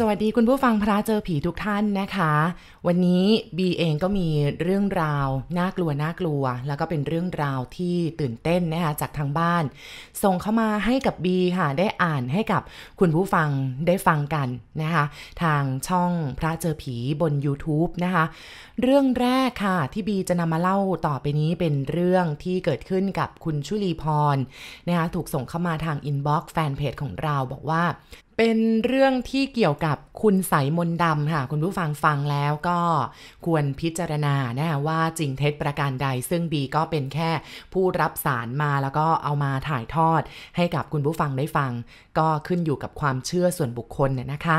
สวัสดีคุณผู้ฟังพระเจอผีทุกท่านนะคะ วันนี้บีเองก็มีเรื่องราวน่ากลัวน่ากลัว แล้วก็เป็นเรื่องราวที่ตื่นเต้นนะคะจากทางบ้าน ส่งเข้ามาให้กับบีค่ะได้อ่านให้กับคุณผู้ฟังได้ฟังกันนะคะ ทางช่องพระเจอผีบน YouTube นะคะ เรื่องแรกค่ะที่บีจะนำมาเล่าต่อไปนี้เป็นเรื่องที่เกิดขึ้นกับคุณชุลีพรนะคะถูกส่งเข้ามาทาง inbox fanpage ของเราบอกว่า เป็นเรื่องที่เกี่ยวกับคุณใสมนดำค่ะ คุณผู้ฟังฟังแล้วก็ควรพิจารณานะว่าจริงเท็จประการใด ซึ่งบีก็เป็นแค่ผู้รับสารมาแล้วก็เอามาถ่ายทอด ให้กับคุณผู้ฟังได้ฟัง ก็ขึ้นอยู่กับความเชื่อส่วนบุคคลเนี่ยนะคะ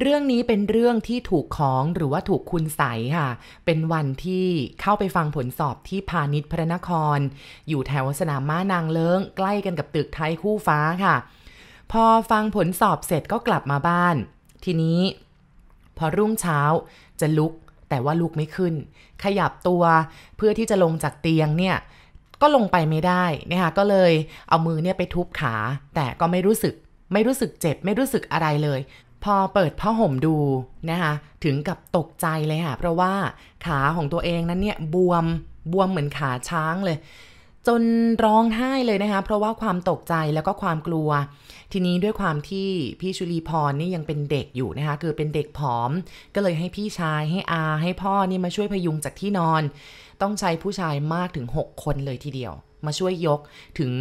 เรื่องนี้เป็นเรื่องที่ถูกของหรือว่าถูกคุณใสค่ะ เป็นวันที่เข้าไปฟังผลสอบที่พาณิชย์พระนคร อยู่แถวสนามม้านางเลิ้งใกล้กันกับตึกไทยคู่ฟ้าค่ะ พอฟังผลสอบเสร็จก็กลับมาบ้าน ทีนี้ พอรุ่งเช้าจะลุกแต่ว่าลุกไม่ขึ้น ขยับตัวเพื่อที่จะลงจากเตียงเนี่ยก็ลงไปไม่ได้นะคะก็เลยเอามือเนี่ยไปทุบขา แต่ก็ไม่รู้สึกไม่รู้สึกเจ็บ ไม่รู้สึกอะไรเลย พอเปิดผ้าห่มดูนะคะถึงกับตกใจเลยค่ะ เพราะว่าขาของตัวเองนั้นเนี่ยบวมบวมเหมือนขาช้างเลย จนร้องไห้เลยนะคะ เพราะว่าความตกใจแล้วก็ความกลัว ทีนี้ด้วยความที่พี่ชุลีพรนี่ยังเป็นเด็กอยู่นะคะ คือเป็นเด็กผอม ก็เลยให้พี่ชายให้อา ให้พ่อนี่มาช่วยพยุงจากที่นอน ต้องใช้ผู้ชายมากถึง 6 คนเลยทีเดียว มาช่วยยกถึง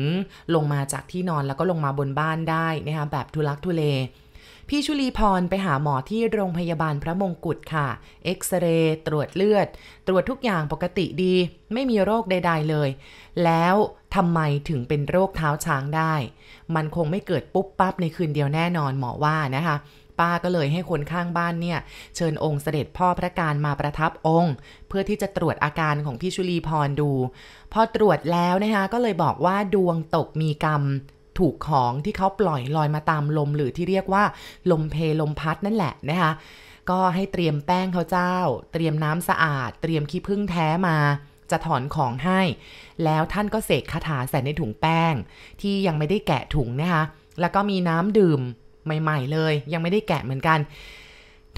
ลงมาจากที่นอนแล้วก็ลงมาบนบ้านได้นะคะแบบทุลักทุเล พี่ชุลีพรไปหาหมอที่โรงพยาบาลพระมงกุฎค่ะ เอ็กซเรย์ตรวจเลือด ตรวจทุกอย่างปกติดี ไม่มีโรคใด ๆ เลย แล้วทำไมถึงเป็นโรคเท้าช้างได้ มันคงไม่เกิดปุ๊บปั๊บในคืนเดียวแน่นอนหมอว่านะคะป้าก็เลยให้คนข้างบ้านเนี่ย เชิญองค์เสด็จพ่อพระการมาประทับองค์ เพื่อที่จะตรวจอาการของพี่ชุลีพรดู พอตรวจแล้วนะคะก็เลยบอกว่าดวงตกมีกรรม ถูกของที่เขาปล่อยลอยมาตามลมหรือที่เรียกว่าลมเพลมพัดนั่นแหละนะคะก็ให้เตรียมแป้งข้าวเจ้า เตรียมน้ำสะอาด เตรียมขี้ผึ้งแท้มา จะถอนของให้ แล้วท่านก็เสกคาถาใส่ในถุงแป้ง ที่ยังไม่ได้แกะถุงนะคะแล้วก็มีน้ำดื่มใหม่ ๆ เลย ยังไม่ได้แกะเหมือนกัน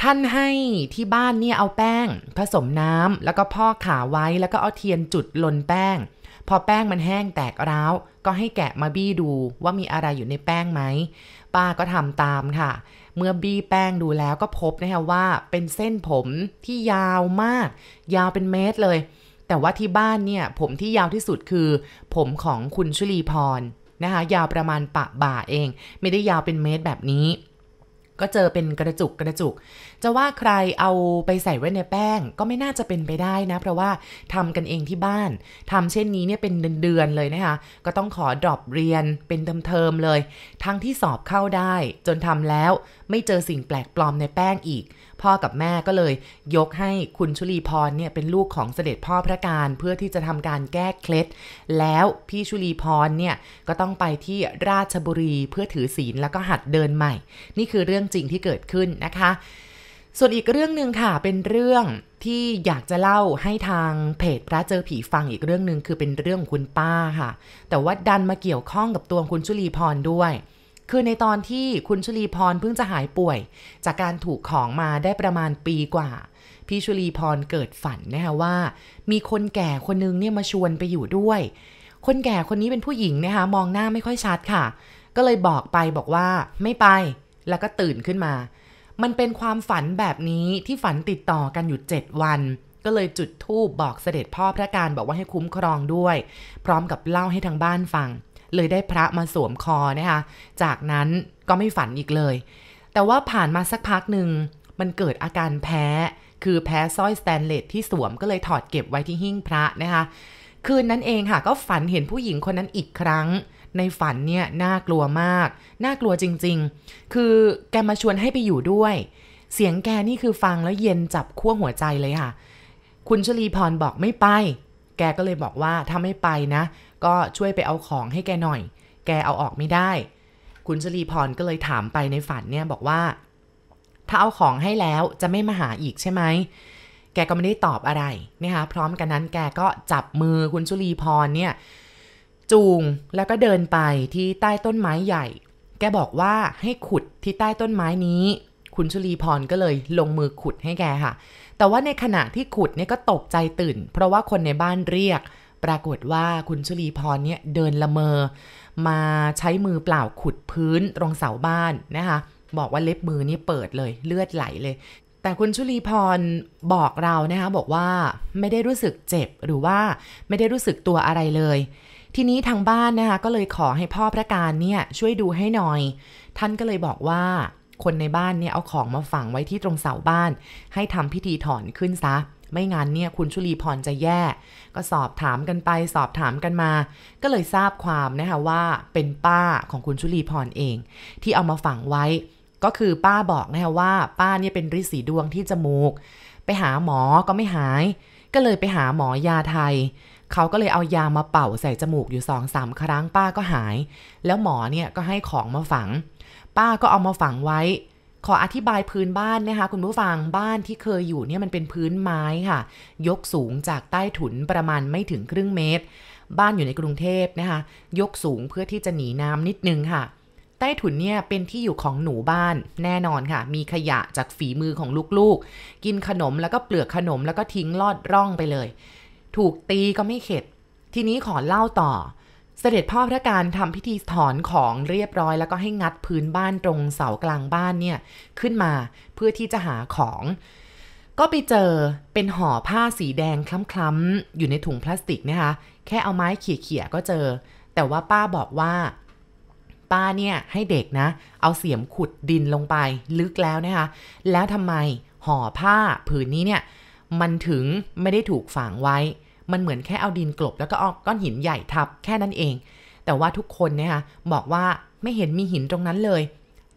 ท่านให้ที่บ้านเนี่ยเอาแป้ง ผสมน้ำแล้วก็พอกขาไว้แล้วก็เอาเทียนจุดลนแป้ง พอแป้งมันแห้งแตกร้าว ก็ให้แกะมาบี้ดูว่ามีอะไรอยู่ในแป้งไหม ป้าก็ทำตามค่ะ เมื่อบี้แป้งดูแล้วก็พบนะคะว่าเป็นเส้นผมที่ยาวมาก ยาวเป็นเมตรเลย แต่ว่าที่บ้านเนี่ยผมที่ยาวที่สุดคือ ผมของคุณชุลีพรนะคะยาวประมาณปะบ่าเอง ไม่ได้ยาวเป็นเมตรแบบนี้ ก็เจอเป็นกระจุกกระจุก จะว่าใครเอาไปใส่ไว้ในแป้งก็ไม่น่าจะเป็นไปได้นะ เพราะว่าทำกันเองที่บ้านทำเช่นนี้เนี่ยเป็นเดือนๆเลยนะคะ ก็ต้องขอดรอปเรียนเป็นเทอมๆเลย ทั้งที่สอบเข้าได้ จนทำแล้วไม่เจอสิ่งแปลกปลอมในแป้งอีก พ่อกับแม่ก็เลย ยกให้คุณชุลีพรเนี่ยเป็นลูกของเสด็จพ่อพระการเพื่อที่จะทำการแก้เคล็ด แล้วพี่ชุลีพรเนี่ยก็ต้องไปที่ราชบุรีเพื่อถือศีลแล้วก็หัดเดินใหม่ นี่คือเรื่องจริงที่เกิดขึ้นนะคะ ส่วนอีกเรื่องหนึ่งค่ะเป็นเรื่องที่อยากจะเล่าให้ทางเพจพระเจอผีฟังอีกเรื่องหนึ่งคือเป็นเรื่องของคุณป้าค่ะ แต่ว่าดันมาเกี่ยวข้องกับตัวคุณชุลีพรด้วย คือในตอนที่คุณชุลีพรเพิ่งจะหายป่วย จากการถูกของมาได้ประมาณปีกว่า พี่ชุลีพรเกิดฝันนะคะว่า มีคนแก่คนนึงเนี่ยมาชวนไปอยู่ด้วย คนแก่คนนี้เป็นผู้หญิงนะคะมองหน้าไม่ค่อยชัดค่ะ ก็เลยบอกไปบอกว่าไม่ไปแล้วก็ตื่นขึ้นมา มันเป็นความฝันแบบนี้ที่ฝันติดต่อกันอยู่ 7 วันก็เลยจุดธูปบอกเสด็จพ่อพระการบอกว่าให้คุ้มครองด้วย พร้อมกับเล่าให้ทางบ้านฟัง เลยได้พระมาสวมคอนะคะจากนั้นก็ไม่ฝันอีกเลย แต่ว่าผ่านมาสักพักหนึ่งมันเกิดอาการแพ้ คือแพ้สร้อยสแตนเลสที่สวมก็เลยถอดเก็บไว้ที่หิ้งพระนะคะ คืนนั้นเองค่ะก็ฝันเห็นผู้หญิงคนนั้นอีกครั้ง ในฝันเนี่ยน่ากลัวมาก น่ากลัวจริงๆ คือแกมาชวนให้ไปอยู่ด้วย เสียงแกนี่คือฟังแล้วเย็นจับขั้วหัวใจเลยค่ะ คุณชลีพรบอกไม่ไป แกก็เลยบอกว่าถ้าไม่ไปนะ ก็ช่วยไปเอาของให้แกหน่อย แกเอาออกไม่ได้ คุณชลีพรก็เลยถามไปในฝันเนี่ยบอกว่า ถ้าเอาของให้แล้วจะไม่มาหาอีกใช่ไหมแกก็ไม่ได้ตอบอะไรนะคะพร้อมกันนั้นแกก็จับมือคุณชุลีพรเนี่ยจูงแล้วก็เดินไปที่ใต้ต้นไม้ใหญ่ แกบอกว่าให้ขุดที่ใต้ต้นไม้นี้ คุณชุลีพรก็เลยลงมือขุดให้แกค่ะ แต่ว่าในขณะที่ขุดเนี่ยก็ตกใจตื่น เพราะว่าคนในบ้านเรียก ปรากฏว่าคุณชุลีพรเนี่ยเดินละเมอ มาใช้มือเปล่าขุดพื้นตรงเสาบ้านนะคะ บอกว่าเล็บมือนี่เปิดเลยเลือดไหลเลย แต่คุณชุลีพรบอกเรานะคะบอกว่าไม่ได้รู้สึกเจ็บหรือว่าไม่ได้รู้สึกตัวอะไรเลย ทีนี้ทางบ้านนะคะก็เลยขอให้พ่อพระการเนี่ยช่วยดูให้หน่อย ท่านก็เลยบอกว่า คนในบ้านเนี่ยเอาของมาฝังไว้ที่ตรงเสาบ้าน ให้ทำพิธีถอนขึ้นซะ ไม่งั้นเนี่ยคุณชุลีพรจะแย่ ก็สอบถามกันไปสอบถามกันมา ก็เลยทราบความนะคะว่าเป็นป้าของคุณชุลีพรเอง ที่เอามาฝังไว้ ก็คือป้าบอกนะคะว่า ป้าเนี่ยเป็นริสีดวงที่จมูก ไปหาหมอก็ไม่หาย ก็เลยไปหาหมอยาไทยเขาก็เลยเอายามาเป่าใส่จมูกอยู่สองสามครั้งป้าก็หาย แล้วหมอเนี่ยก็ให้ของมาฝัง ป้าก็เอามาฝังไว้ ขออธิบายพื้นบ้านนะคะ คุณผู้ฟังบ้านที่เคยอยู่เนี่ยมันเป็นพื้นไม้ค่ะ ยกสูงจากใต้ถุนประมาณไม่ถึงครึ่งเมตร บ้านอยู่ในกรุงเทพนะคะ ยกสูงเพื่อที่จะหนีน้ำนิดนึงค่ะใต้ถุนเนี่ยเป็นที่อยู่ของหนูบ้านแน่นอนค่ะ มีขยะจากฝีมือของลูกๆ กินขนมแล้วก็เปลือกขนมแล้วก็ทิ้งลอดร่องไปเลย ถูกตีก็ไม่เข็ด ทีนี้ขอเล่าต่อ เสด็จพ่อพระการทำพิธีถอนของเรียบร้อย แล้วก็ให้งัดพื้นบ้านตรงเสากลางบ้านเนี่ยขึ้นมาเพื่อที่จะหาของ ก็ไปเจอเป็นห่อผ้าสีแดงคล้ำๆอยู่ในถุงพลาสติกนะคะแค่เอาไม้เขี่ยๆก็เจอ แต่ว่าป้าบอกว่า ป้าเนี่ยให้เด็กนะ เอาเสียมขุดดินลงไปลึกแล้วนะคะแล้วทำไมห่อผ้าผืนนี้เนี่ยมันถึงไม่ได้ถูกฝังไว้ มันเหมือนแค่เอาดินกลบ แล้วก็เอาก้อนหินใหญ่ทับแค่นั้นเอง แต่ว่าทุกคนเนี่ยค่ะบอกว่าไม่เห็นมีหินตรงนั้นเลย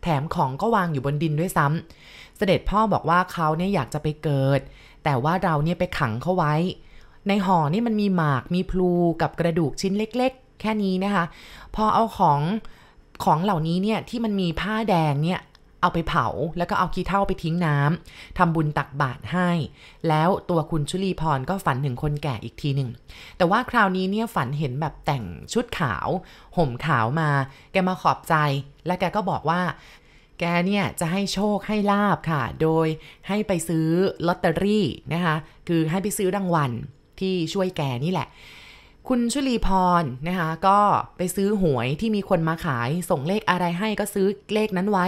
แถมของก็วางอยู่บนดินด้วยซ้ำเสด็จพ่อบอกว่าเขาเนี่ยอยากจะไปเกิด แต่ว่าเราเนี่ยไปขังเขาไว้ ในห่อนี่มันมีหมากมีพลูกับกระดูกชิ้นเล็ก ๆ แค่นี้นะคะ พอเอาของของเหล่านี้เนี่ยที่มันมีผ้าแดงเนี่ย เอาไปเผาแล้วก็เอาขี้เท่าไปทิ้งน้ำทำบุญตักบาตรให้ แล้วตัวคุณชุลีพรก็ฝันถึงคนแก่อีกทีหนึ่ง แต่ว่าคราวนี้เนี่ยฝันเห็นแบบแต่งชุดขาว ห่มขาวมา แกมาขอบใจ และแกก็บอกว่า แกเนี่ยจะให้โชคให้ลาบค่ะ โดยให้ไปซื้อลอตเตอรี่นะคะ คือให้ไปซื้อรางวัลที่ช่วยแกนี่แหละคุณชุลีพรนะคะก็ไปซื้อหวยที่มีคนมาขายส่งเลขอะไรให้ก็ซื้อเลขนั้นไว้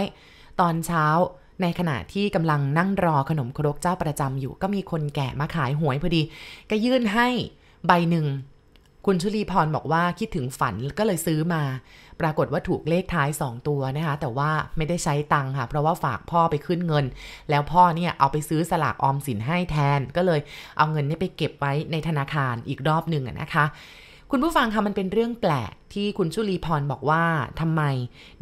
ตอนเช้า ในขณะที่กำลังนั่งรอขนมครกเจ้าประจำอยู่ก็มีคนแก่มาขายหวยพอดี ก็ยื่นให้ใบหนึ่ง คุณชุลีพรบอกว่าคิดถึงฝันก็เลยซื้อมา ปรากฏว่าถูกเลขท้าย 2 ตัวนะคะ แต่ว่าไม่ได้ใช้ตังค่ะ เพราะว่าฝากพ่อไปขึ้นเงิน แล้วพ่อเนี่ยเอาไปซื้อสลากออมสินให้แทน ก็เลยเอาเงินนี้ไปเก็บไว้ในธนาคารอีกรอบหนึ่งนะคะ คุณผู้ฟังคะมันเป็นเรื่องแปลกที่คุณชุลีพรบอกว่าทำไม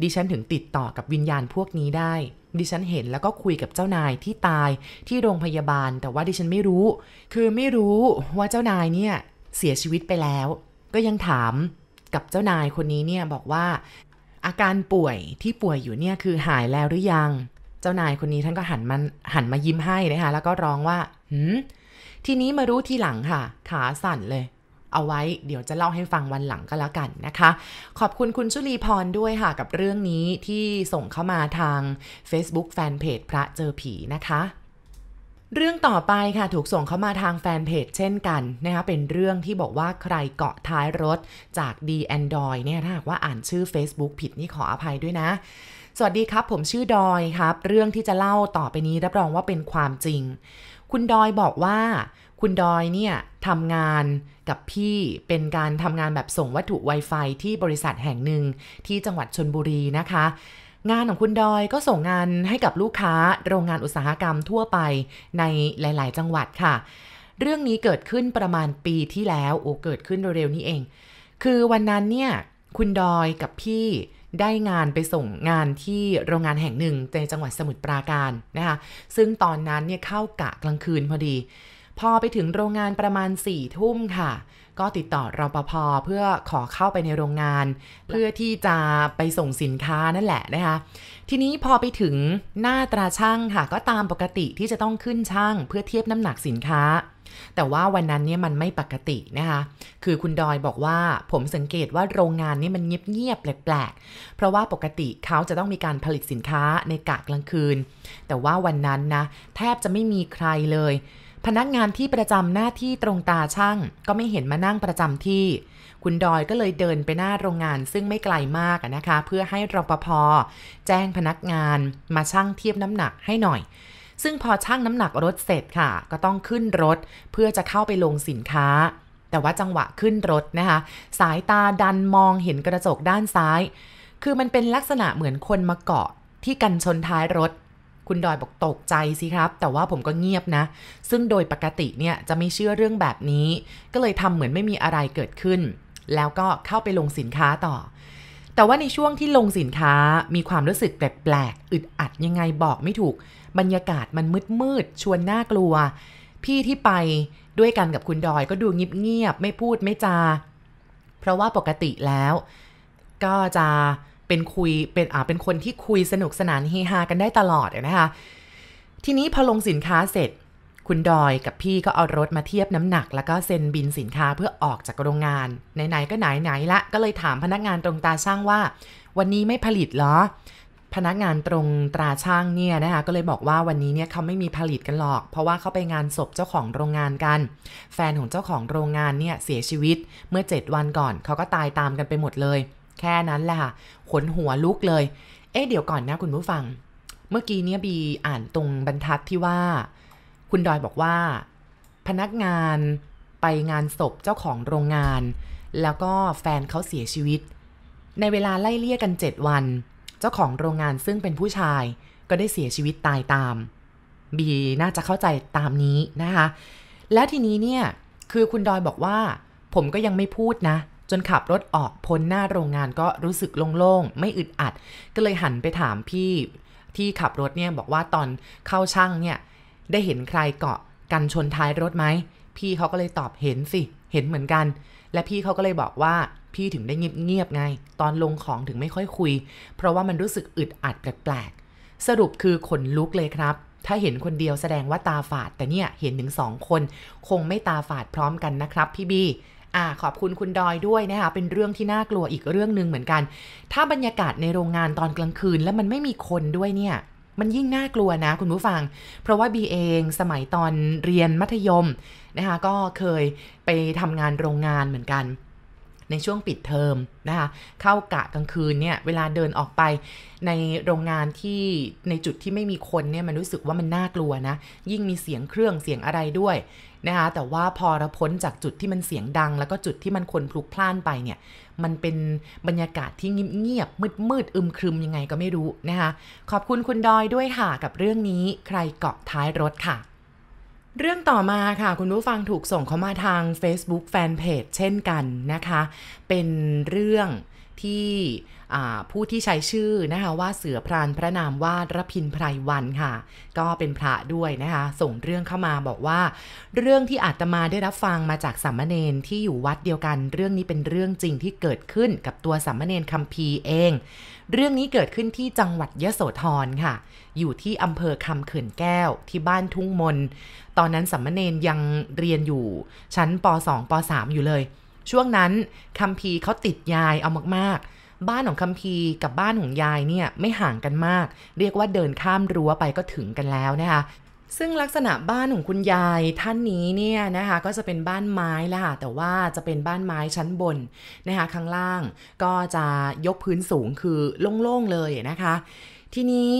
ดิฉันถึงติดต่อกับวิญญาณพวกนี้ได้ ดิฉันเห็นแล้วก็คุยกับเจ้านายที่ตายที่โรงพยาบาล แต่ว่าดิฉันไม่รู้ คือไม่รู้ว่าเจ้านายเนี่ยเสียชีวิตไปแล้ว ก็ยังถามกับเจ้านายคนนี้เนี่ยบอกว่า อาการป่วยที่ป่วยอยู่เนี่ยคือหายแล้วหรือยัง เจ้านายคนนี้ท่านก็หันมาหันมายิ้มให้นะคะแล้วก็ร้องว่าหืมทีนี้มารู้ทีหลังค่ะ ขาสั่นเลย เอาไว้เดี๋ยวจะเล่าให้ฟังวันหลังก็แล้วกันนะคะ ขอบคุณคุณชุลีพรด้วยค่ะกับเรื่องนี้ที่ส่งเข้ามาทาง Facebook Fanpage พระเจอผีนะคะเรื่องต่อไปค่ะถูกส่งเข้ามาทางแฟนเพจเช่นกันนะคะเป็นเรื่องที่บอกว่าใครเกาะท้ายรถจาก D Android เนี่ยถ้าหากว่าอ่านชื่อ Facebook ผิดนี่ขออภัยด้วยนะ สวัสดีครับ ผมชื่อดอยครับ เรื่องที่จะเล่าต่อไปนี้รับรองว่าเป็นความจริง คุณดอยบอกว่า คุณดอยเนี่ยทำงานกับพี่เป็นการทำงานแบบส่งวัตถุ Wi-Fi ที่บริษัทแห่งหนึ่งที่จังหวัดชนบุรีนะคะ งานของคุณดอยก็ส่งงานให้กับลูกค้าโรงงานอุตสาหกรรมทั่วไปในหลาย ๆ จังหวัดค่ะ เรื่องนี้เกิดขึ้นประมาณปีที่แล้วโอ้เกิดขึ้นเร็วๆนี้เอง คือวันนั้นเนี่ยคุณดอยกับพี่ได้งานไปส่งงานที่โรงงานแห่งหนึ่งในจังหวัดสมุทรปราการนะคะ ซึ่งตอนนั้นเนี่ยเข้ากะกลางคืนพอดี พอไปถึงโรงงานประมาณ4ี่ทุ่มค่ะ ก็ติดต่อรปภเพื่อขอเข้าไปในโรงงาน เพื่อที่จะไปส่งสินค้านั่นแหละนะคะ ทีนี้พอไปถึงหน้าตราช่างค่ะ ก็ตามปกติที่จะต้องขึ้นช่างเพื่อเทียบน้ำหนักสินค้า แต่ว่าวันนั้นเนี่ยมันไม่ปกตินะคะ คือคุณดอยบอกว่าผมสังเกตว่าโรงงานนี้มันเงียบๆแปลกๆ เพราะว่าปกติเขาจะต้องมีการผลิตสินค้าในกะกลางคืน แต่ว่าวันนั้นนะแทบจะไม่มีใครเลย พนักงานที่ประจำหน้าที่ตรงตาช่าง ก็ไม่เห็นมานั่งประจำที่ คุณดอยก็เลยเดินไปหน้าโรงงานซึ่งไม่ไกลมากนะคะ เพื่อให้รปภแจ้งพนักงานมาชั่งเทียบน้ำหนักให้หน่อย ซึ่งพอชั่งน้ำหนักรถเสร็จค่ะ ก็ต้องขึ้นรถเพื่อจะเข้าไปลงสินค้า แต่ว่าจังหวะขึ้นรถนะคะ สายตาดันมองเห็นกระจกด้านซ้าย คือมันเป็นลักษณะเหมือนคนมาเกาะที่กันชนท้ายรถ คุณดอยบอกตกใจสิครับ แต่ว่าผมก็เงียบนะ ซึ่งโดยปกติเนี่ยจะไม่เชื่อเรื่องแบบนี้ ก็เลยทำเหมือนไม่มีอะไรเกิดขึ้น แล้วก็เข้าไปลงสินค้าต่อ แต่ว่าในช่วงที่ลงสินค้ามีความรู้สึกแปลกๆอึดอัดยังไงบอกไม่ถูก บรรยากาศมันมืดๆชวนน่ากลัว พี่ที่ไปด้วยกันกับคุณดอยก็ดูเงียบๆไม่พูดไม่จา เพราะว่าปกติแล้ว ก็จะ เป็นคุยเป็นอ่าเป็นคนที่คุยสนุกสนานเฮฮากันได้ตลอดนะคะ ทีนี้พอลงสินค้าเสร็จ คุณดอยกับพี่ก็เอารถมาเทียบน้ำหนัก แล้วก็เซ็นบินสินค้าเพื่อออกจากโรงงาน ไหนๆก็ไหนๆละก็เลยถามพนักงานตรงตาช่างว่า วันนี้ไม่ผลิตเหรอ พนักงานตรงตราช่างเนี่ยนะคะก็เลยบอกว่าวันนี้เนี่ยเขาไม่มีผลิตกันหรอก เพราะว่าเขาไปงานศพเจ้าของโรงงานกัน แฟนของเจ้าของโรงงานเนี่ยเสียชีวิตเมื่อ 7 วันก่อนเขาก็ตายตามกันไปหมดเลย แค่นั้นแหละค่ะขนหัวลุกเลย เอ๊ะเดี๋ยวก่อนนะคุณผู้ฟัง เมื่อกี้เนี่ยบีอ่านตรงบรรทัดที่ว่า คุณดอยบอกว่า พนักงานไปงานศพเจ้าของโรงงาน แล้วก็แฟนเขาเสียชีวิต ในเวลาไล่เลี่ยกัน 7 วัน เจ้าของโรงงานซึ่งเป็นผู้ชายก็ได้เสียชีวิตตายตาม บีน่าจะเข้าใจตามนี้นะคะ และทีนี้เนี่ย คือคุณดอยบอกว่า ผมก็ยังไม่พูดนะ จนขับรถออกพ้นหน้าโรงงานก็รู้สึกโล่งๆ ไม่อึดอัด ก็เลยหันไปถามพี่ที่ขับรถเนี่ยบอกว่าตอนเข้าช่างเนี่ยได้เห็นใครเกาะกันชนท้ายรถไหม พี่เขาก็เลยตอบเห็นสิ เห็นเหมือนกัน และพี่เขาก็เลยบอกว่าพี่ถึงได้เงียบๆไง ตอนลงของถึงไม่ค่อยคุย เพราะว่ามันรู้สึกอึดอัดแปลกๆ สรุปคือขนลุกเลยครับ ถ้าเห็นคนเดียวแสดงว่าตาฝาด แต่เนี่ยเห็นถึงสองคน คงไม่ตาฝาดพร้อมกันนะครับพี่บี อ่าขอบคุณคุณดอยด้วยนะคะเป็นเรื่องที่น่ากลัวอีกเรื่องหนึ่งเหมือนกัน ถ้าบรรยากาศในโรงงานตอนกลางคืนแล้วมันไม่มีคนด้วยเนี่ยมันยิ่งน่ากลัวนะคุณผู้ฟัง เพราะว่าบีเองสมัยตอนเรียนมัธยมนะคะก็เคยไปทำงานโรงงานเหมือนกัน ในช่วงปิดเทอมนะคะเข้ากะกลางคืนเนี่ยเวลาเดินออกไปในโรงงานที่ในจุดที่ไม่มีคนเนี่ยมันรู้สึกว่ามันน่ากลัวนะ ยิ่งมีเสียงเครื่องเสียงอะไรด้วย นะคะแต่ว่าพอเราพ้นจากจุดที่มันเสียงดัง แล้วก็จุดที่มันคนพลุกพล่านไปเนี่ยมันเป็นบรรยากาศที่เงียบมืดมืดอึมครึมยังไงก็ไม่รู้นะคะขอบคุณคุณดอยด้วยค่ะกับเรื่องนี้ใครเกาะท้ายรถค่ะเรื่องต่อมาค่ะคุณผู้ฟังถูกส่งเข้ามาทาง Facebook Fanpage เช่นกันนะคะ เป็นเรื่อง ที่ผู้ที่ใช้ชื่อนะคะว่าเสือพรานพระนามว่าระพินไพรวันค่ะ ก็เป็นพระด้วยนะคะ ส่งเรื่องเข้ามาบอกว่า เรื่องที่อาตมาได้รับฟังมาจากสามเณรที่อยู่วัดเดียวกัน เรื่องนี้เป็นเรื่องจริงที่เกิดขึ้นกับตัวสามเณรคัมภีร์เอง เรื่องนี้เกิดขึ้นที่จังหวัดยะโสธรค่ะ อยู่ที่อำเภอคำเขื่อนแก้วที่บ้านทุ่งมน ตอนนั้นสัมมเนนยังเรียนอยู่ชั้นป .2 ป .3 อยู่เลย ช่วงนั้นคัมภีร์เขาติดยายเอามากๆ บ้านของคัมภีร์กับบ้านของยายเนี่ยไม่ห่างกันมาก เรียกว่าเดินข้ามรั้วไปก็ถึงกันแล้วนะคะซึ่งลักษณะบ้านของคุณยายท่านนี้เนี่ยนะคะก็จะเป็นบ้านไม้แหละค่ะแต่ว่าจะเป็นบ้านไม้ชั้นบนนะคะข้างล่างก็จะยกพื้นสูงคือโล่งๆเลยนะคะ ทีนี้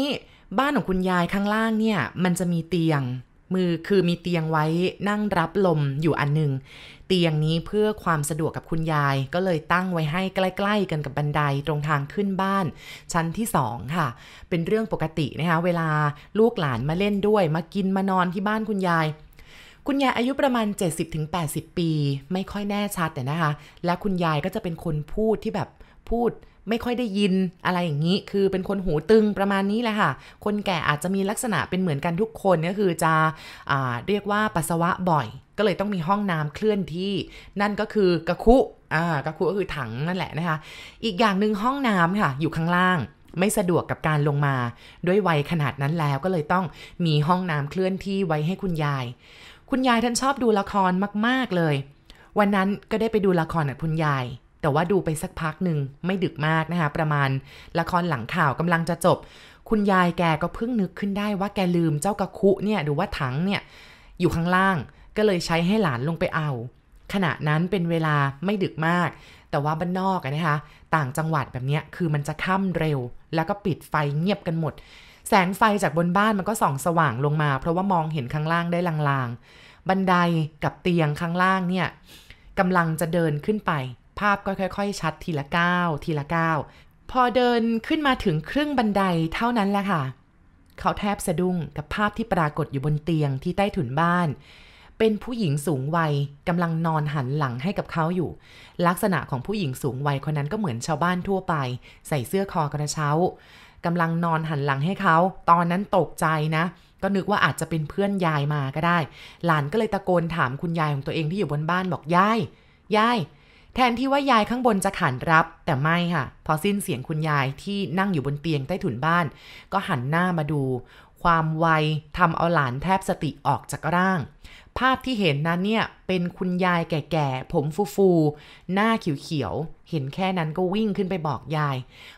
บ้านของคุณยายข้างล่างเนี่ยมันจะมีเตียง มือคือมีเตียงไว้นั่งรับลมอยู่อันหนึ่งเตียงนี้เพื่อความสะดวกกับคุณยาย ก็เลยตั้งไว้ให้ใกล้ ๆ กันกับบันไดตรงทางขึ้นบ้าน ชั้นที่สองค่ะ เป็นเรื่องปกตินะคะ เวลาลูกหลานมาเล่นด้วย มากินมานอนที่บ้านคุณยาย คุณยายอายุประมาณ 70-80 ปี ไม่ค่อยแน่ชัดแต่นะคะ และคุณยายก็จะเป็นคนพูดที่แบบพูด ไม่ค่อยได้ยินอะไรอย่างนี้ คือเป็นคนหูตึงประมาณนี้แหละค่ะ คนแก่อาจจะมีลักษณะเป็นเหมือนกันทุกคนก็คือจะอเรียกว่าปัสสาวะบ่อย ก็เลยต้องมีห้องน้ำเคลื่อนที่ นั่นก็คือกระคุอ่ากระคุก็คือถังนั่นแหละนะคะ อีกอย่างหนึ่งห้องน้ำค่ะ อยู่ข้างล่างไม่สะดวกกับการลงมาด้วยวัยขนาดนั้นแล้วก็เลยต้องมีห้องน้ำเคลื่อนที่ไว้ให้คุณยาย คุณยายท่านชอบดูละครมาก ๆเลย วันนั้นก็ได้ไปดูละครกับคุณยาย แต่ว่าดูไปสักพักหนึ่งไม่ดึกมากนะคะ ประมาณละครหลังข่าวกำลังจะจบ คุณยายแกก็เพิ่งนึกขึ้นได้ว่าแกลืมเจ้ากระคุเนี่ยหรือว่าถังเนี่ยอยู่ข้างล่าง ก็เลยใช้ให้หลานลงไปเอา ขณะนั้นเป็นเวลาไม่ดึกมาก แต่ว่าบ้านนอกนะคะ ต่างจังหวัดแบบนี้คือมันจะค่ำเร็ว แล้วก็ปิดไฟเงียบกันหมด แสงไฟจากบนบ้านมันก็ส่องสว่างลงมา เพราะว่ามองเห็นข้างล่างได้ลางๆ บันไดกับเตียงข้างล่างเนี่ยกำลังจะเดินขึ้นไป ภาพก็ค่อย ๆ ชัดทีละก้าวทีละก้าวพอเดินขึ้นมาถึงครึ่งบันไดเท่านั้นแหละค่ะ เขาแทบสะดุ้งกับภาพที่ปรากฏอยู่บนเตียงที่ใต้ถุนบ้าน เป็นผู้หญิงสูงวัยกำลังนอนหันหลังให้กับเขาอยู่ ลักษณะของผู้หญิงสูงวัยคนนั้นก็เหมือนชาวบ้านทั่วไป ใส่เสื้อคอกระเช้ากำลังนอนหันหลังให้เขา ตอนนั้นตกใจนะ ก็นึกว่าอาจจะเป็นเพื่อนยายมาก็ได้ หลานก็เลยตะโกนถามคุณยายของตัวเองที่อยู่บนบ้านบอกยาย ยาย แทนที่ว่ายายข้างบนจะขานรับ แต่ไม่ค่ะ พอสิ้นเสียงคุณยายที่นั่งอยู่บนเตียงใต้ถุนบ้าน ก็หันหน้ามาดู ความไวทำเอาหลานแทบสติออกจากร่าง ภาพที่เห็นนั้นเนี่ย เป็นคุณยายแก่ๆ ผมฟูๆ หน้าเขียวๆ เห็นแค่นั้นก็วิ่งขึ้นไปบอกยาย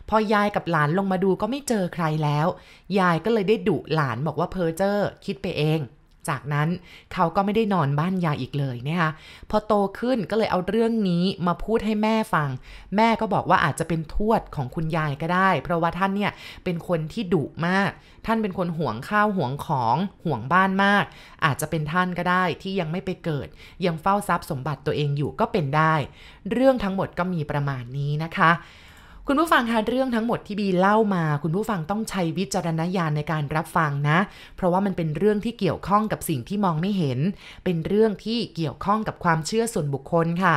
พอยายกับหลานลงมาดูก็ไม่เจอใครแล้ว ยายก็เลยได้ดุหลานบอกว่าเพอเจอร์คิดไปเอง จากนั้นเขาก็ไม่ได้นอนบ้านยายอีกเลยนะคะพอโตขึ้นก็เลยเอาเรื่องนี้มาพูดให้แม่ฟัง แม่ก็บอกว่าอาจจะเป็นทวดของคุณยายก็ได้ เพราะว่าท่านเนี่ยเป็นคนที่ดุมาก ท่านเป็นคนห่วงข้าวห่วงของห่วงบ้านมาก อาจจะเป็นท่านก็ได้ที่ยังไม่ไปเกิด ยังเฝ้าทรัพย์สมบัติตัวเองอยู่ก็เป็นได้ เรื่องทั้งหมดก็มีประมาณนี้นะคะ คุณผู้ฟังคะเรื่องทั้งหมดที่บีเล่ามา คุณผู้ฟังต้องใช้วิจารณญาณในการรับฟังนะ เพราะว่ามันเป็นเรื่องที่เกี่ยวข้องกับสิ่งที่มองไม่เห็น เป็นเรื่องที่เกี่ยวข้องกับความเชื่อส่วนบุคคลค่ะ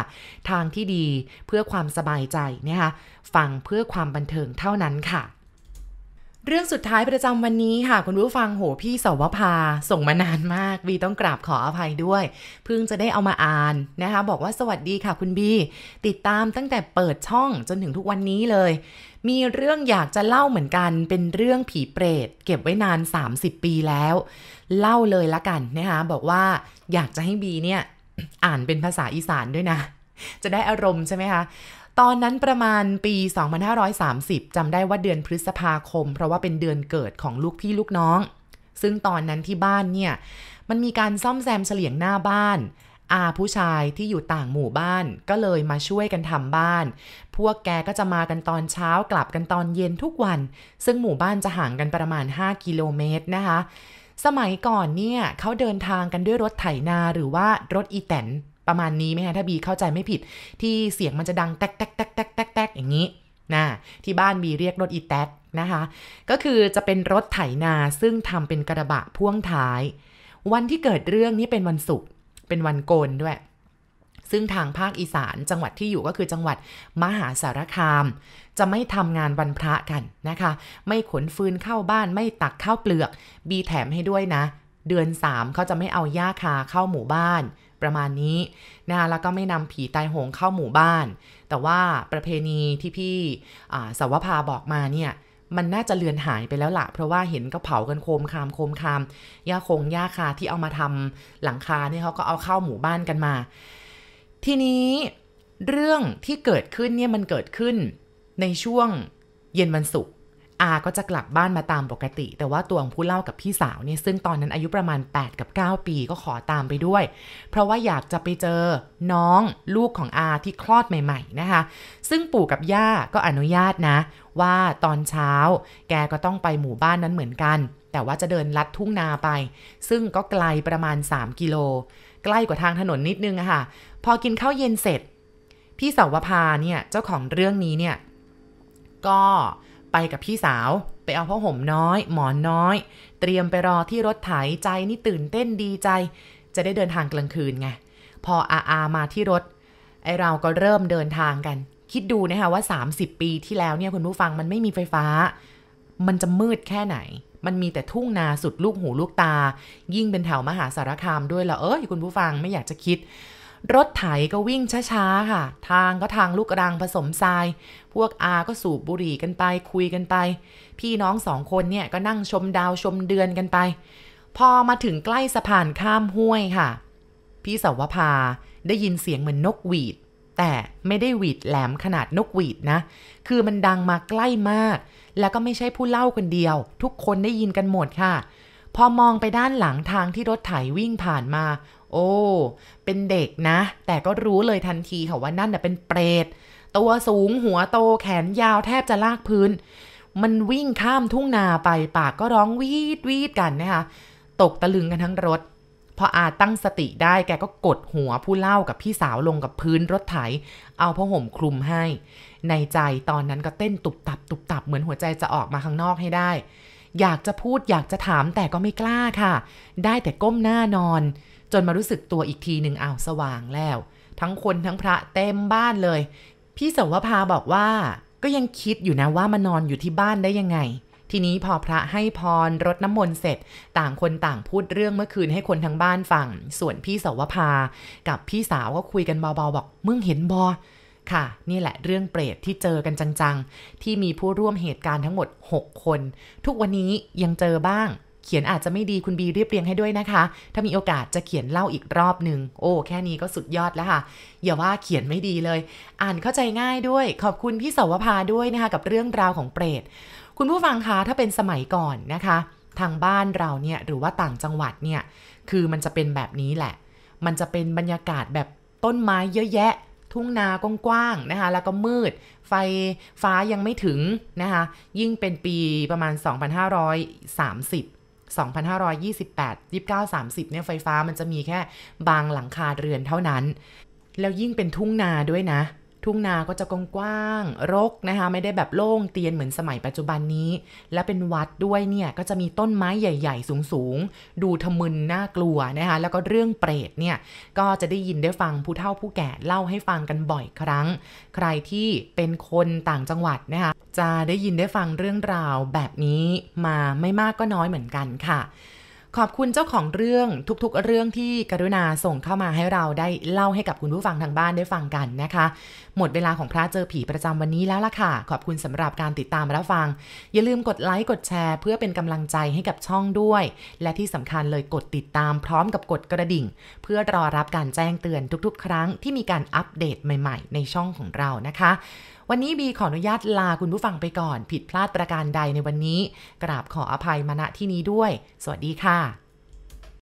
ทางที่ดีเพื่อความสบายใจนะคะฟังเพื่อความบันเทิงเท่านั้นค่ะ เรื่องสุดท้ายประจำวันนี้ค่ะ คุณผู้ฟังโหพี่สวภาส่งมานานมากบีต้องกราบขออภัยด้วย เพิ่งจะได้เอามาอ่านนะคะ บอกว่าสวัสดีค่ะคุณบี ติดตามตั้งแต่เปิดช่องจนถึงทุกวันนี้เลย มีเรื่องอยากจะเล่าเหมือนกัน เป็นเรื่องผีเปรต เก็บไว้นาน 30 ปีแล้ว เล่าเลยละกันนะคะบอกว่าอยากจะให้บีเนี่ย อ่านเป็นภาษาอีสานด้วยนะ จะได้อารมณ์ใช่ไหมคะ ตอนนั้นประมาณปี 2530จำได้ว่าเดือนพฤษภาคม เพราะว่าเป็นเดือนเกิดของลูกพี่ลูกน้อง ซึ่งตอนนั้นที่บ้านเนี่ย มันมีการซ่อมแซมเฉลียงหน้าบ้าน อาผู้ชายที่อยู่ต่างหมู่บ้านก็เลยมาช่วยกันทำบ้าน พวกแกก็จะมากันตอนเช้ากลับกันตอนเย็นทุกวัน ซึ่งหมู่บ้านจะห่างกันประมาณ 5 กิโลเมตรนะคะ สมัยก่อนเนี่ยเขาเดินทางกันด้วยรถไถนาหรือว่ารถอีแตน ประมาณนี้ไหมคะถ้าบีเข้าใจไม่ผิด ที่เสียงมันจะดังแต๊กแต๊กแต๊กแต๊กแต๊กแตกอย่างนี้นะที่บ้านบีเรียกรถอีแต๊กนะคะ ก็คือจะเป็นรถไถนาซึ่งทำเป็นกระบะพ่วงท้าย วันที่เกิดเรื่องนี้เป็นวันศุกร์เป็นวันโกนด้วย ซึ่งทางภาคอีสานจังหวัดที่อยู่ก็คือจังหวัดมหาสารคาม จะไม่ทำงานวันพระกันนะคะ ไม่ขนฟืนเข้าบ้านไม่ตักข้าวเปลือก บีแถมให้ด้วยนะ เดือน 3เขาจะไม่เอาหญ้าคาเข้าหมู่บ้าน ประมาณนี้นะแล้วก็ไม่นำผีตายโหงเข้าหมู่บ้าน แต่ว่าประเพณีที่พี่สาวภาบอกมาเนี่ยมันน่าจะเลือนหายไปแล้วละเพราะว่าเห็นก็เผากันโคมคามโคมคามหญ้าคงหญ้าคาที่เอามาทำหลังคาเนี่ยเขาก็เอาเข้าหมู่บ้านกันมา ทีนี้เรื่องที่เกิดขึ้นเนี่ยมันเกิดขึ้นในช่วงเย็นวันศุกร์ อาก็จะกลับบ้านมาตามปกติ แต่ว่าตัวของผู้เล่ากับพี่สาวเนี่ยซึ่งตอนนั้นอายุประมาณ 8 กับ 9 ปีก็ขอตามไปด้วย เพราะว่าอยากจะไปเจอน้องลูกของอาที่คลอดใหม่ ๆนะคะ ซึ่งปู่กับย่าก็อนุญาตนะ ว่าตอนเช้า แกก็ต้องไปหมู่บ้านนั้นเหมือนกัน แต่ว่าจะเดินลัดทุ่งนาไป ซึ่งก็ไกลประมาณ 3 กิโล ใกล้กว่าทางถนนนิดนึงอะค่ะ พอกินข้าวเย็นเสร็จ พี่สาวพาเนี่ยเจ้าของเรื่องนี้เนี่ยก็ ไปกับพี่สาว ไปเอาผ้าห่มน้อย หมอนน้อย เตรียมไปรอที่รถไถใจนี่ตื่นเต้นดีใจ จะได้เดินทางกลางคืนไง พออาอามาที่รถ ไอเราก็เริ่มเดินทางกัน คิดดูนะคะว่า 30 ปีที่แล้วเนี่ยคุณผู้ฟังมันไม่มีไฟฟ้า มันจะมืดแค่ไหน มันมีแต่ทุ่งนาสุดลูกหูลูกตา ยิ่งเป็นแถวมหาสารคามด้วยละเอ้ยคุณผู้ฟังไม่อยากจะคิด รถไถก็วิ่งช้าๆค่ะ ทางก็ทางลูกรังผสมทราย พวกอาก็สูบบุหรี่กันไปคุยกันไป พี่น้องสองคนเนี่ยก็นั่งชมดาวชมเดือนกันไป พอมาถึงใกล้สะพานข้ามห้วยค่ะ พี่สาวภาได้ยินเสียงเหมือนนกหวีด แต่ไม่ได้หวีดแหลมขนาดนกหวีดนะ คือมันดังมาใกล้มาก แล้วก็ไม่ใช่ผู้เล่าคนเดียว ทุกคนได้ยินกันหมดค่ะ พอมองไปด้านหลังทางที่รถไถวิ่งผ่านมา โอ้ เป็นเด็กนะ แต่ก็รู้เลยทันทีค่ะว่านั่นเป็นเปรต ตัวสูงหัวโตแขนยาวแทบจะลากพื้น มันวิ่งข้ามทุ่งนาไปปากก็ร้องวีดวีดกันนะคะ ตกตะลึงกันทั้งรถ พออาตั้งสติได้แกก็กดหัวผู้เล่ากับพี่สาวลงกับพื้นรถไถ เอาผ้าห่มคลุมให้ ในใจตอนนั้นก็เต้นตุบตับตุบตับเหมือนหัวใจจะออกมาข้างนอกให้ได้ อยากจะพูดอยากจะถามแต่ก็ไม่กล้าค่ะ ได้แต่ก้มหน้านอน จนมารู้สึกตัวอีกทีหนึ่งอ้าวสว่างแล้ว ทั้งคนทั้งพระเต็มบ้านเลย พี่สวภาบอกว่า ก็ยังคิดอยู่นะว่ามานอนอยู่ที่บ้านได้ยังไง ทีนี้พอพระให้พรรดน้ำมนต์เสร็จ ต่างคนต่างพูดเรื่องเมื่อคืนให้คนทั้งบ้านฟังส่วนพี่สวภา กับพี่สาวก็คุยกันเบาๆบอกมึงเห็นบอค่ะ นี่แหละเรื่องเปรตที่เจอกันจังๆ ที่มีผู้ร่วมเหตุการณ์ทั้งหมด 6 คน ทุกวันนี้ยังเจอบ้าง เขียนอาจจะไม่ดีคุณบีเรียบเรียงให้ด้วยนะคะ ถ้ามีโอกาสจะเขียนเล่าอีกรอบหนึ่งโอ้ แค่นี้ก็สุดยอดแล้วค่ะ อย่าว่าเขียนไม่ดีเลย อ่านเข้าใจง่ายด้วย ขอบคุณพี่สวภาด้วยนะคะ กับเรื่องราวของเปรต คุณผู้ฟังคะถ้าเป็นสมัยก่อนนะคะ ทางบ้านเราเนี่ยหรือว่าต่างจังหวัดเนี่ยคือมันจะเป็นแบบนี้แหละ มันจะเป็นบรรยากาศแบบต้นไม้เยอะแยะ ทุ่งนากว้างๆนะคะ แล้วก็มืด ไฟฟ้ายังไม่ถึงนะคะ ยิ่งเป็นปีประมาณ 2530 2528 29 30เนี่ยไฟฟ้ามันจะมีแค่บางหลังคาเรือนเท่านั้น แล้วยิ่งเป็นทุ่งนาด้วยนะ ทุ่งนาก็จะกว้างๆรกนะคะ ไม่ได้แบบโล่งเตียนเหมือนสมัยปัจจุบันนี้ และเป็นวัดด้วยเนี่ยก็จะมีต้นไม้ใหญ่ๆ สูงๆ ดูทะมึนน่ากลัวนะคะ แล้วก็เรื่องเปรตเนี่ยก็จะได้ยินได้ฟังผู้เฒ่าผู้แก่เล่าให้ฟังกันบ่อยครั้ง ใครที่เป็นคนต่างจังหวัดนะคะจะได้ยินได้ฟังเรื่องราวแบบนี้มาไม่มากก็น้อยเหมือนกันค่ะ ขอบคุณเจ้าของเรื่องทุกๆเรื่องที่กรุณาส่งเข้ามาให้เราได้เล่าให้กับคุณผู้ฟังทางบ้านได้ฟังกันนะคะ หมดเวลาของพระเจอผีประจำวันนี้แล้วล่ะค่ะ ขอบคุณสำหรับการติดตามรับฟัง อย่าลืมกดไลค์กดแชร์ เพื่อเป็นกำลังใจให้กับช่องด้วย และที่สำคัญเลยกดติดตามพร้อมกับกดกระดิ่ง เพื่อรอรับการแจ้งเตือนทุกๆ ครั้งที่มีการอัปเดตใหม่ ๆ ในช่องของเรานะคะ วันนี้บีขออนุญาตลาคุณผู้ฟังไปก่อน ผิดพลาดประการใดในวันนี้ กราบขออภัยมาณที่นี้ด้วย สวัสดีค่ะ